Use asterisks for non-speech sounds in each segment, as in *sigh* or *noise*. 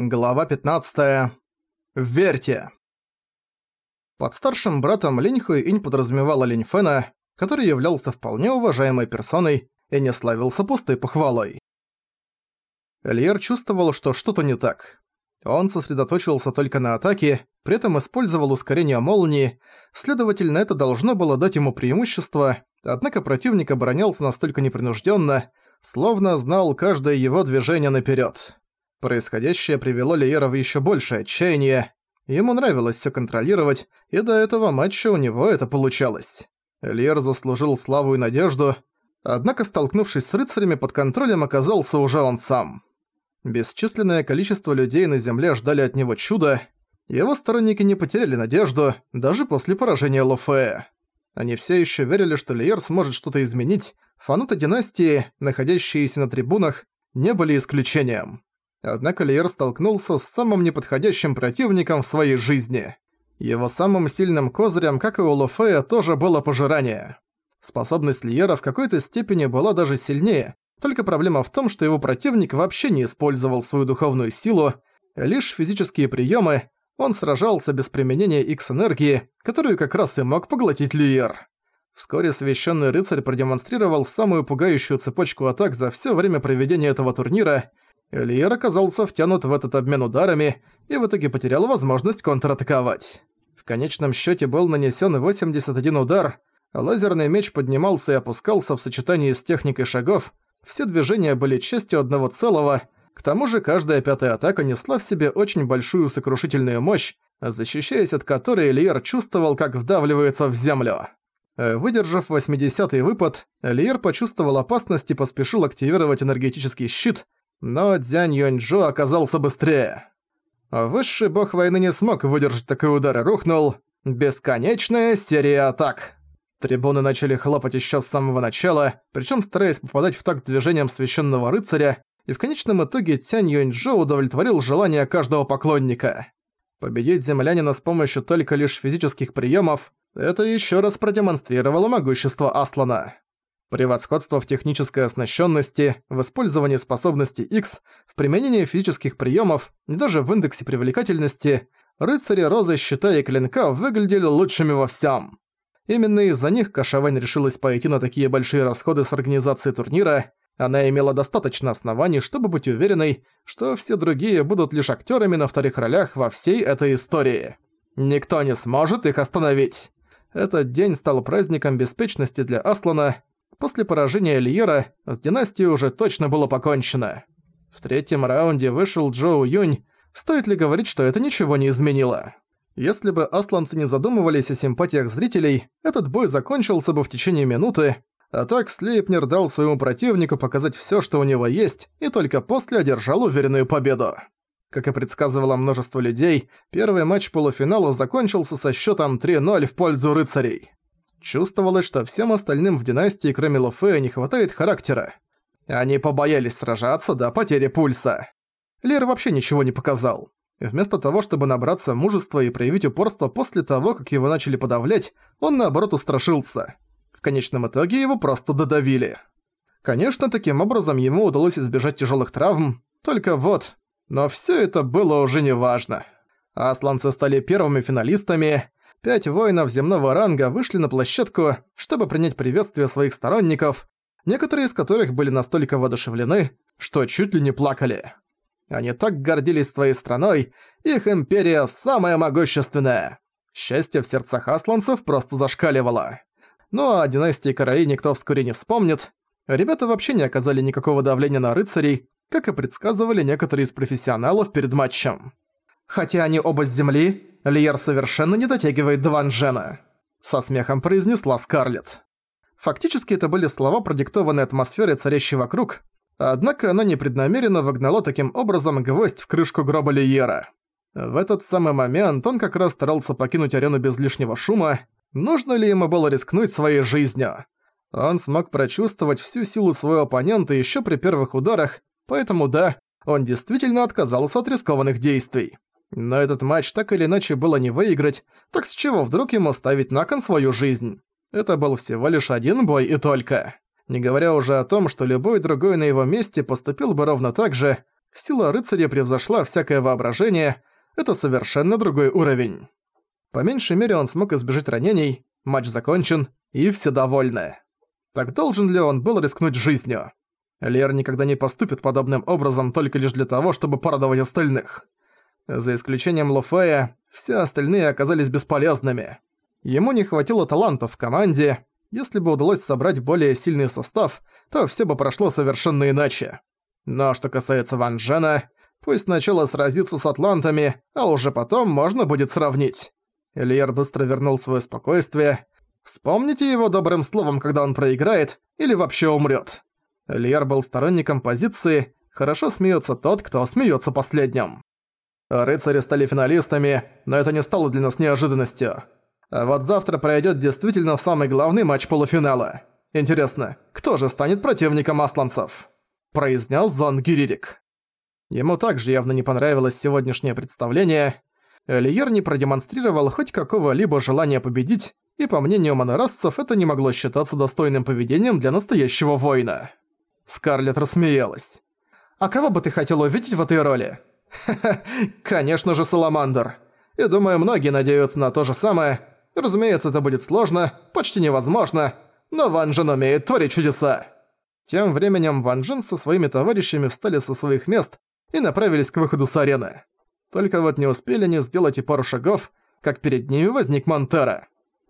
Глава 15. Верьте. Под старшим братом Линь Хуэинь подразумевала Линь Фэна, который являлся вполне уважаемой персоной и не славился пустой похвалой. Эльер чувствовал, что что-то не так. Он сосредоточился только на атаке, при этом использовал ускорение молнии, следовательно, это должно было дать ему преимущество, однако противник оборонялся настолько непринужденно, словно знал каждое его движение наперед. Происходящее привело Лиера в еще большее отчаяние. Ему нравилось все контролировать, и до этого матча у него это получалось. Лиер заслужил славу и надежду, однако, столкнувшись с рыцарями, под контролем оказался уже он сам. Бесчисленное количество людей на земле ждали от него чуда, его сторонники не потеряли надежду, даже после поражения Лофея. Они все еще верили, что Лиер сможет что-то изменить, фанаты династии, находящиеся на трибунах, не были исключением. Однако Лиер столкнулся с самым неподходящим противником в своей жизни. Его самым сильным козырем, как и у Лофея, тоже было пожирание. Способность Лиера в какой-то степени была даже сильнее, только проблема в том, что его противник вообще не использовал свою духовную силу, лишь физические приемы, он сражался без применения X-энергии, которую как раз и мог поглотить Лиер. Вскоре священный рыцарь продемонстрировал самую пугающую цепочку атак за все время проведения этого турнира – Элиер оказался втянут в этот обмен ударами и в итоге потерял возможность контратаковать. В конечном счете был нанесен 81 удар, лазерный меч поднимался и опускался в сочетании с техникой шагов, все движения были частью одного целого, к тому же каждая пятая атака несла в себе очень большую сокрушительную мощь, защищаясь от которой Элиер чувствовал, как вдавливается в землю. Выдержав 80-й выпад, Элиер почувствовал опасность и поспешил активировать энергетический щит – но Дзянь Юньчжу оказался быстрее. Высший бог войны не смог выдержать такой удар и рухнул. Бесконечная серия атак. Трибуны начали хлопать еще с самого начала, причем стараясь попадать в такт движением священного рыцаря, и в конечном итоге Тянь Юньчжо удовлетворил желание каждого поклонника. Победить землянина с помощью только лишь физических приемов – это еще раз продемонстрировало могущество Аслана. Превосходство в технической оснащенности, в использовании способности X, в применении физических приемов и даже в индексе привлекательности рыцари Розы Щита и Клинка выглядели лучшими во всем. Именно из-за них Кашавань решилась пойти на такие большие расходы с организацией турнира, она имела достаточно оснований, чтобы быть уверенной, что все другие будут лишь актерами на вторых ролях во всей этой истории. Никто не сможет их остановить. Этот день стал праздником беспечности для Аслана, После поражения Льера с династией уже точно было покончено. В третьем раунде вышел Джоу Юнь, стоит ли говорить, что это ничего не изменило? Если бы асланцы не задумывались о симпатиях зрителей, этот бой закончился бы в течение минуты, а так Слейпнер дал своему противнику показать всё, что у него есть, и только после одержал уверенную победу. Как и предсказывало множество людей, первый матч полуфинала закончился со счётом 3-0 в пользу рыцарей. Чувствовалось, что всем остальным в династии, кроме Лофея, не хватает характера. Они побоялись сражаться до потери пульса. Лер вообще ничего не показал. Вместо того, чтобы набраться мужества и проявить упорство после того, как его начали подавлять, он наоборот устрашился. В конечном итоге его просто додавили. Конечно, таким образом ему удалось избежать тяжелых травм, только вот... Но все это было уже неважно. Асланцы стали первыми финалистами, пять воинов земного ранга вышли на площадку, чтобы принять приветствие своих сторонников, некоторые из которых были настолько воодушевлены, что чуть ли не плакали. Они так гордились своей страной, их империя самая могущественная. Счастье в сердцах асланцев просто зашкаливало. Ну а династии королей никто вскоре не вспомнит. Ребята вообще не оказали никакого давления на рыцарей, как и предсказывали некоторые из профессионалов перед матчем. Хотя они оба с земли, Лиер совершенно не дотягивает до Ван Джена», — со смехом произнесла Скарлетт. Фактически это были слова, продиктованные атмосферой, царящей вокруг, однако она непреднамеренно вогнала таким образом гвоздь в крышку гроба Лиера. В этот самый момент он как раз старался покинуть арену без лишнего шума, нужно ли ему было рискнуть своей жизнью. Он смог прочувствовать всю силу своего оппонента еще при первых ударах, поэтому да, он действительно отказался от рискованных действий. Но этот матч так или иначе было не выиграть, так с чего вдруг ему ставить на кон свою жизнь? Это был всего лишь один бой и только. Не говоря уже о том, что любой другой на его месте поступил бы ровно так же, Сила рыцаря превзошла всякое воображение, это совершенно другой уровень. По меньшей мере он смог избежать ранений, матч закончен, и все довольны. Так должен ли он был рискнуть жизнью? Лер никогда не поступит подобным образом только лишь для того, чтобы порадовать остальных. За исключением Луфея, все остальные оказались бесполезными. Ему не хватило талантов в команде. Если бы удалось собрать более сильный состав, то все бы прошло совершенно иначе. Но что касается Ван Джена, пусть сначала сразится с атлантами, а уже потом можно будет сравнить. Элиер быстро вернул свое спокойствие. Вспомните его добрым словом, когда он проиграет или вообще умрет. Элиер был сторонником позиции «хорошо смеется тот, кто смеется последним». Рыцари стали финалистами, но это не стало для нас неожиданностью. А вот завтра пройдет действительно самый главный матч полуфинала. Интересно, кто же станет противником асланцев? Произнес Зон Гиририк. Ему также явно не понравилось сегодняшнее представление. Элиер не продемонстрировал хоть какого-либо желания победить, и по мнению монорасцев это не могло считаться достойным поведением для настоящего воина. Скарлетт рассмеялась. «А кого бы ты хотел увидеть в этой роли?» «Ха-ха, *laughs* конечно же Саламандр. И думаю, многие надеются на то же самое. Разумеется, это будет сложно, почти невозможно, но Ван Джен умеет творить чудеса». Тем временем Ван Джен со своими товарищами встали со своих мест и направились к выходу с арены. Только вот не успели они сделать и пару шагов, как перед ними возник Монтера.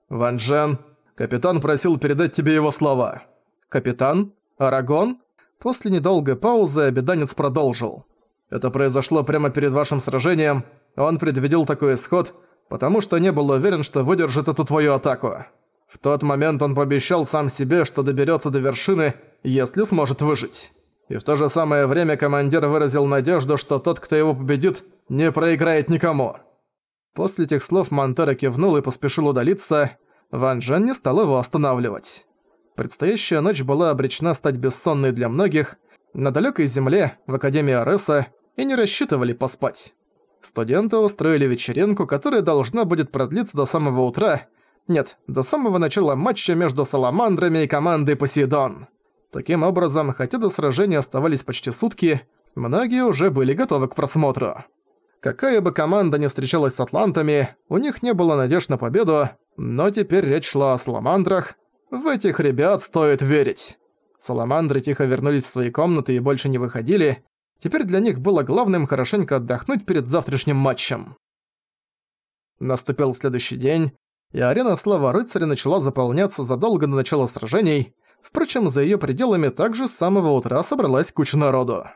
«Ван Джен, капитан просил передать тебе его слова». «Капитан? Арагон?» После недолгой паузы обеданец продолжил. «Это произошло прямо перед вашим сражением. Он предвидел такой исход, потому что не был уверен, что выдержит эту твою атаку. В тот момент он пообещал сам себе, что доберется до вершины, если сможет выжить. И в то же самое время командир выразил надежду, что тот, кто его победит, не проиграет никому. После этих слов Монтера кивнул и поспешил удалиться. Ван Джен не стал его останавливать. Предстоящая ночь была обречена стать бессонной для многих. На далекой земле, в Академии Ареса, и не рассчитывали поспать. Студенты устроили вечеринку, которая должна будет продлиться до самого утра. Нет, до самого начала матча между Саламандрами и командой Посейдон. Таким образом, хотя до сражения оставались почти сутки, многие уже были готовы к просмотру. Какая бы команда ни встречалась с атлантами, у них не было надежд на победу, но теперь речь шла о саламандрах. В этих ребят стоит верить. Саламандры тихо вернулись в свои комнаты и больше не выходили. Теперь для них было главным хорошенько отдохнуть перед завтрашним матчем. Наступил следующий день, и арена Слава Рыцаря начала заполняться задолго до начала сражений. Впрочем, за её пределами также с самого утра собралась куча народу.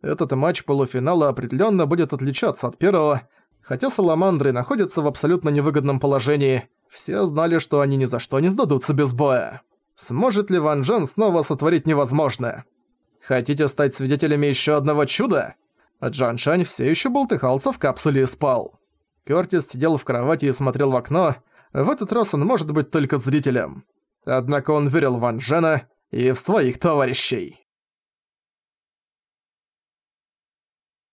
Этот матч полуфинала определенно будет отличаться от первого, хотя Саламандры находятся в абсолютно невыгодном положении. Все знали, что они ни за что не сдадутся без боя. Сможет ли Ван Джен снова сотворить невозможное? Хотите стать свидетелями еще одного чуда? Джан Шань все еще болтыхался в капсуле и спал. Кёртис сидел в кровати и смотрел в окно. В этот раз он может быть только зрителем. Однако он верил в Ван Джена и в своих товарищей.